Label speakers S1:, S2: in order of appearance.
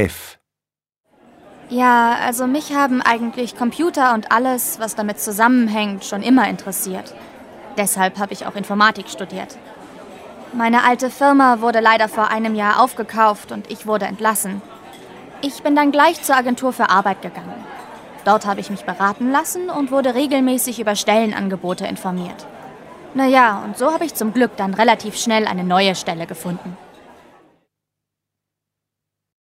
S1: F.
S2: Ja, also mich haben eigentlich Computer und alles, was damit zusammenhängt, schon immer interessiert. Deshalb habe ich auch Informatik studiert. Meine alte Firma wurde leider vor einem Jahr aufgekauft und ich wurde entlassen. Ich bin dann gleich zur Agentur für Arbeit gegangen. Dort habe ich mich beraten lassen und wurde regelmäßig über Stellenangebote informiert. Naja, und so habe ich zum Glück dann relativ schnell eine neue Stelle gefunden.